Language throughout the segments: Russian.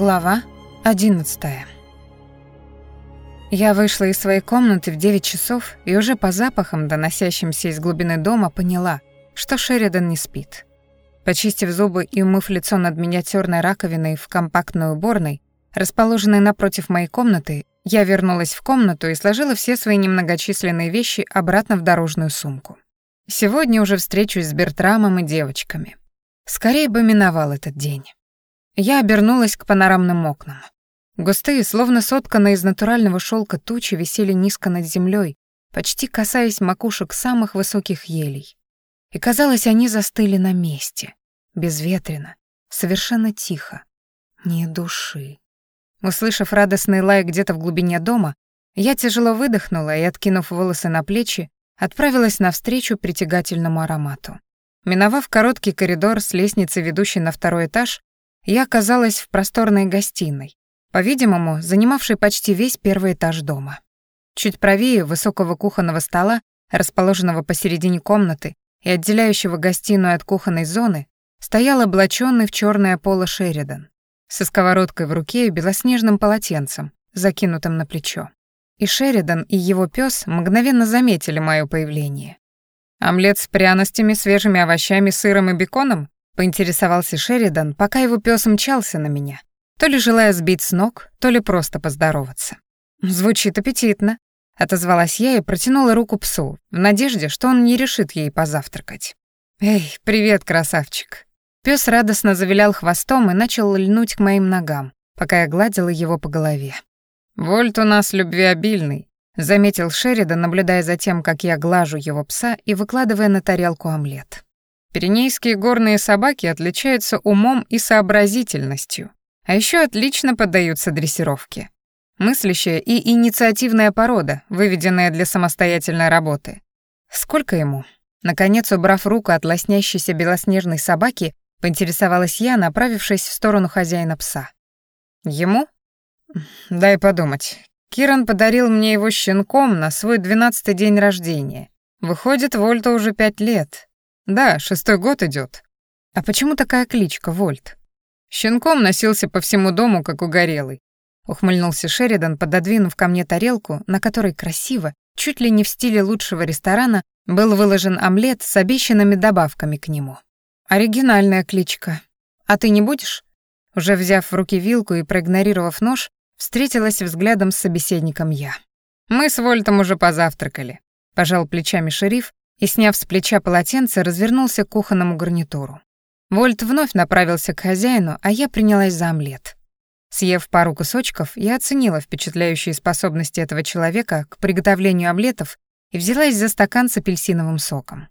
Глава 11. Я вышла из своей комнаты в 9 часов и уже по запахам, доносящимся из глубины дома, поняла, что Шеридан не спит. Почистив зубы и умыв лицо над миниатюрной раковиной в компактной уборной, расположенной напротив моей комнаты, я вернулась в комнату и сложила все свои немногочисленные вещи обратно в дорожную сумку. Сегодня уже встречусь с Бертрамом и девочками. Скорее бы миновал этот день. Я обернулась к панорамным окнам. Густые, словно сотканные из натурального шелка тучи, висели низко над землей, почти касаясь макушек самых высоких елей. И казалось, они застыли на месте, безветренно, совершенно тихо, ни души. Услышав радостный лай где-то в глубине дома, я тяжело выдохнула и, откинув волосы на плечи, отправилась навстречу притягательному аромату. Миновав короткий коридор с лестницей, ведущей на второй этаж, я оказалась в просторной гостиной, по-видимому, занимавшей почти весь первый этаж дома. Чуть правее высокого кухонного стола, расположенного посередине комнаты и отделяющего гостиную от кухонной зоны, стоял облаченный в черное поло Шеридан, со сковородкой в руке и белоснежным полотенцем, закинутым на плечо. И Шеридан, и его пес мгновенно заметили мое появление. «Омлет с пряностями, свежими овощами, сыром и беконом?» Поинтересовался Шеридан, пока его пес мчался на меня, то ли желая сбить с ног, то ли просто поздороваться. «Звучит аппетитно», — отозвалась я и протянула руку псу, в надежде, что он не решит ей позавтракать. «Эй, привет, красавчик». Пес радостно завилял хвостом и начал льнуть к моим ногам, пока я гладила его по голове. «Вольт у нас любвеобильный», — заметил Шеридан, наблюдая за тем, как я глажу его пса и выкладывая на тарелку омлет. Пиренейские горные собаки отличаются умом и сообразительностью, а еще отлично поддаются дрессировке. Мыслящая и инициативная порода, выведенная для самостоятельной работы. Сколько ему? Наконец, убрав руку от лоснящейся белоснежной собаки, поинтересовалась я, направившись в сторону хозяина пса. Ему? Дай подумать. Киран подарил мне его щенком на свой двенадцатый день рождения. Выходит, Вольта уже пять лет. Да, шестой год идет. А почему такая кличка Вольт? Щенком носился по всему дому, как угорелый. Ухмыльнулся Шеридан, пододвинув ко мне тарелку, на которой красиво, чуть ли не в стиле лучшего ресторана, был выложен омлет с обещанными добавками к нему. Оригинальная кличка. А ты не будешь? Уже взяв в руки вилку и проигнорировав нож, встретилась взглядом с собеседником я. Мы с Вольтом уже позавтракали. Пожал плечами шериф, и, сняв с плеча полотенце, развернулся к кухонному гарнитуру. Вольт вновь направился к хозяину, а я принялась за омлет. Съев пару кусочков, я оценила впечатляющие способности этого человека к приготовлению омлетов и взялась за стакан с апельсиновым соком.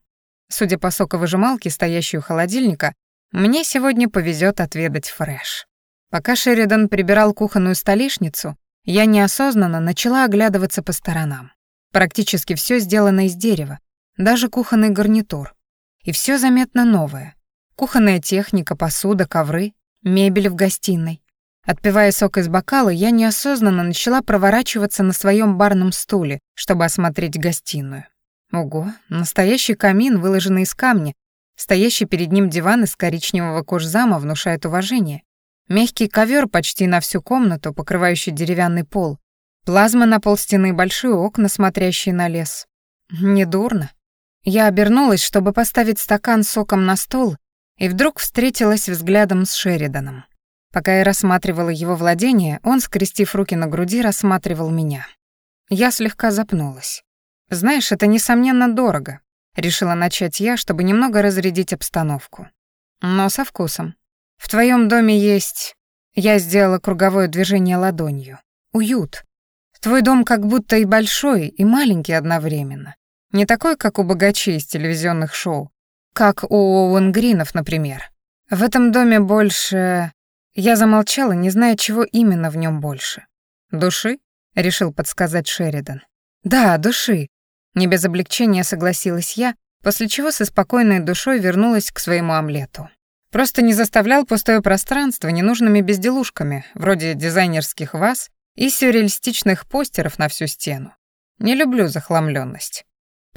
Судя по соковыжималке, стоящей у холодильника, мне сегодня повезет отведать фреш. Пока Шеридан прибирал кухонную столешницу, я неосознанно начала оглядываться по сторонам. Практически все сделано из дерева, даже кухонный гарнитур. И все заметно новое. Кухонная техника, посуда, ковры, мебель в гостиной. Отпивая сок из бокала, я неосознанно начала проворачиваться на своем барном стуле, чтобы осмотреть гостиную. Ого, настоящий камин, выложенный из камня, стоящий перед ним диван из коричневого кожзама внушает уважение. Мягкий ковер почти на всю комнату, покрывающий деревянный пол. Плазма на полстены, большие окна, смотрящие на лес. Недурно. Я обернулась, чтобы поставить стакан соком на стол, и вдруг встретилась взглядом с Шериданом. Пока я рассматривала его владение, он, скрестив руки на груди, рассматривал меня. Я слегка запнулась. «Знаешь, это, несомненно, дорого», — решила начать я, чтобы немного разрядить обстановку. «Но со вкусом. В твоем доме есть...» Я сделала круговое движение ладонью. «Уют. Твой дом как будто и большой, и маленький одновременно. Не такой, как у богачей из телевизионных шоу. Как у Оуэн Гринов, например. В этом доме больше... Я замолчала, не зная, чего именно в нем больше. «Души?» — решил подсказать Шеридан. «Да, души». Не без облегчения согласилась я, после чего со спокойной душой вернулась к своему омлету. Просто не заставлял пустое пространство ненужными безделушками, вроде дизайнерских ваз и сюрреалистичных постеров на всю стену. Не люблю захламленность.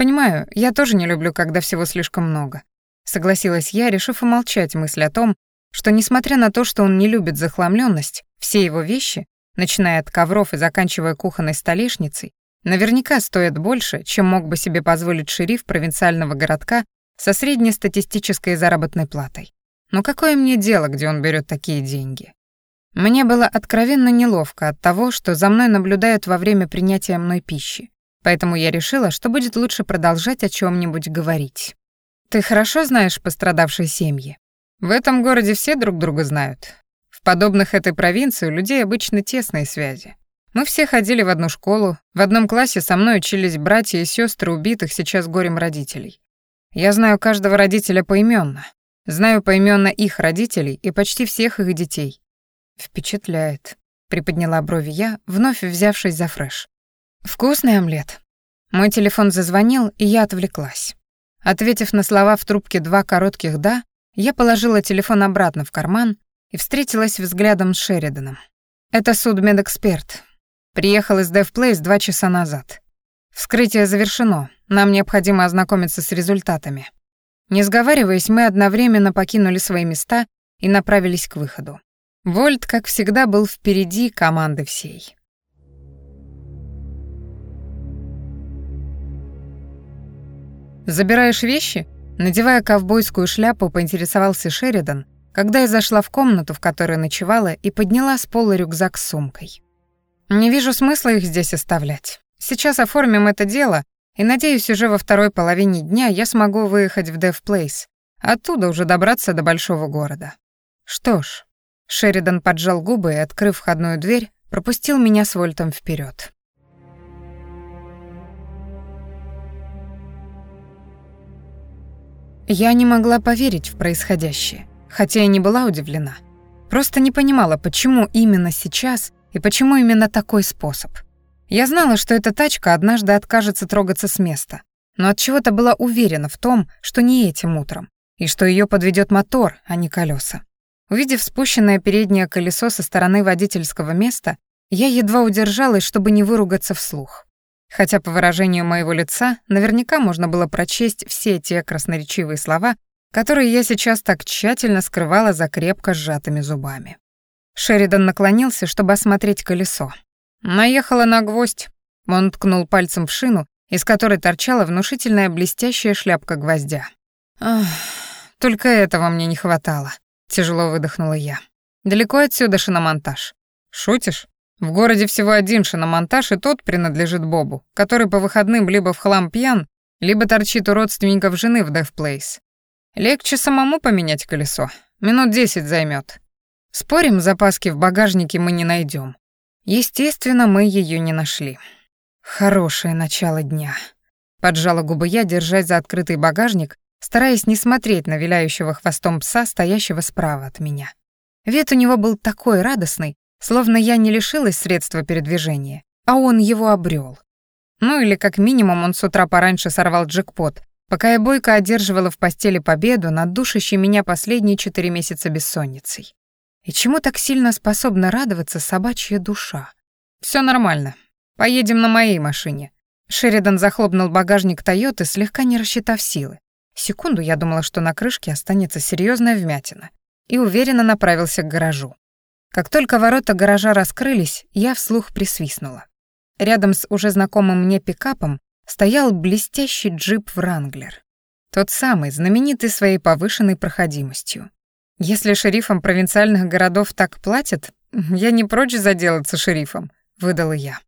«Понимаю, я тоже не люблю, когда всего слишком много», — согласилась я, решив умолчать мысль о том, что, несмотря на то, что он не любит захламленность, Все его вещи, начиная от ковров и заканчивая кухонной столешницей, наверняка стоят больше, чем мог бы себе позволить шериф провинциального городка со среднестатистической заработной платой. Но какое мне дело, где он берет такие деньги? Мне было откровенно неловко от того, что за мной наблюдают во время принятия мной пищи, поэтому я решила, что будет лучше продолжать о чем нибудь говорить. Ты хорошо знаешь пострадавшие семьи? В этом городе все друг друга знают. В подобных этой провинции у людей обычно тесные связи. Мы все ходили в одну школу, в одном классе со мной учились братья и сестры убитых сейчас горем родителей. Я знаю каждого родителя поименно, знаю поименно их родителей и почти всех их детей. «Впечатляет», — приподняла брови я, вновь взявшись за фреш. «Вкусный омлет». Мой телефон зазвонил, и я отвлеклась. Ответив на слова в трубке два коротких «да», я положила телефон обратно в карман и встретилась взглядом с Шериданом. «Это судмедэксперт. Приехал из DevPlace два часа назад. Вскрытие завершено, нам необходимо ознакомиться с результатами». Не сговариваясь, мы одновременно покинули свои места и направились к выходу. Вольт, как всегда, был впереди команды всей. «Забираешь вещи?» Надевая ковбойскую шляпу, поинтересовался Шеридан, когда я зашла в комнату, в которой ночевала, и подняла с пола рюкзак с сумкой. «Не вижу смысла их здесь оставлять. Сейчас оформим это дело, и, надеюсь, уже во второй половине дня я смогу выехать в Place, оттуда уже добраться до большого города. Что ж, Шеридан поджал губы и, открыв входную дверь, пропустил меня с Вольтом вперед. Я не могла поверить в происходящее, хотя и не была удивлена. Просто не понимала, почему именно сейчас и почему именно такой способ. Я знала, что эта тачка однажды откажется трогаться с места, но от чего-то была уверена в том, что не этим утром, и что ее подведет мотор, а не колеса. Увидев спущенное переднее колесо со стороны водительского места, я едва удержалась, чтобы не выругаться вслух. Хотя по выражению моего лица наверняка можно было прочесть все те красноречивые слова, которые я сейчас так тщательно скрывала за крепко сжатыми зубами. Шеридан наклонился, чтобы осмотреть колесо. Наехала на гвоздь. Он ткнул пальцем в шину, из которой торчала внушительная блестящая шляпка гвоздя. Ах, только этого мне не хватало. Тяжело выдохнула я. Далеко отсюда шиномонтаж. Шутишь? В городе всего один шиномонтаж, и тот принадлежит Бобу, который по выходным либо в хлам пьян, либо торчит у родственников жены в Place. Легче самому поменять колесо. Минут десять займет. Спорим, запаски в багажнике мы не найдем. Естественно, мы ее не нашли. Хорошее начало дня. Поджала губы я, держась за открытый багажник стараясь не смотреть на виляющего хвостом пса, стоящего справа от меня. Вид у него был такой радостный, словно я не лишилась средства передвижения, а он его обрел. Ну или как минимум он с утра пораньше сорвал джекпот, пока я бойко одерживала в постели победу над душащей меня последние четыре месяца бессонницей. И чему так сильно способна радоваться собачья душа? Все нормально. Поедем на моей машине. Шеридан захлопнул багажник Тойоты, слегка не рассчитав силы. Секунду я думала, что на крышке останется серьезная вмятина, и уверенно направился к гаражу. Как только ворота гаража раскрылись, я вслух присвистнула. Рядом с уже знакомым мне пикапом стоял блестящий джип Вранглер. Тот самый, знаменитый своей повышенной проходимостью. Если шерифам провинциальных городов так платят, я не прочь заделаться шерифом, выдала я.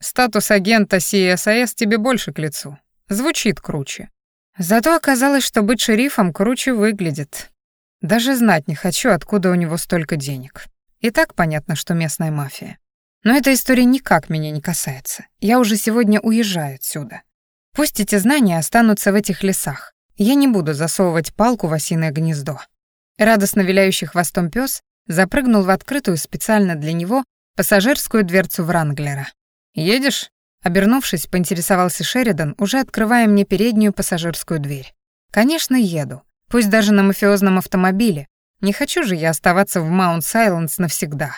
Статус агента CSIS тебе больше к лицу. Звучит круче. Зато оказалось, что быть шерифом круче выглядит. Даже знать не хочу, откуда у него столько денег. И так понятно, что местная мафия. Но эта история никак меня не касается. Я уже сегодня уезжаю отсюда. Пусть эти знания останутся в этих лесах. Я не буду засовывать палку в осиное гнездо. Радостно виляющий хвостом пес запрыгнул в открытую специально для него пассажирскую дверцу Вранглера. «Едешь?» Обернувшись, поинтересовался Шеридан, уже открывая мне переднюю пассажирскую дверь. «Конечно, еду. Пусть даже на мафиозном автомобиле. Не хочу же я оставаться в Маунт-Сайленс навсегда».